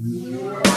Yeah.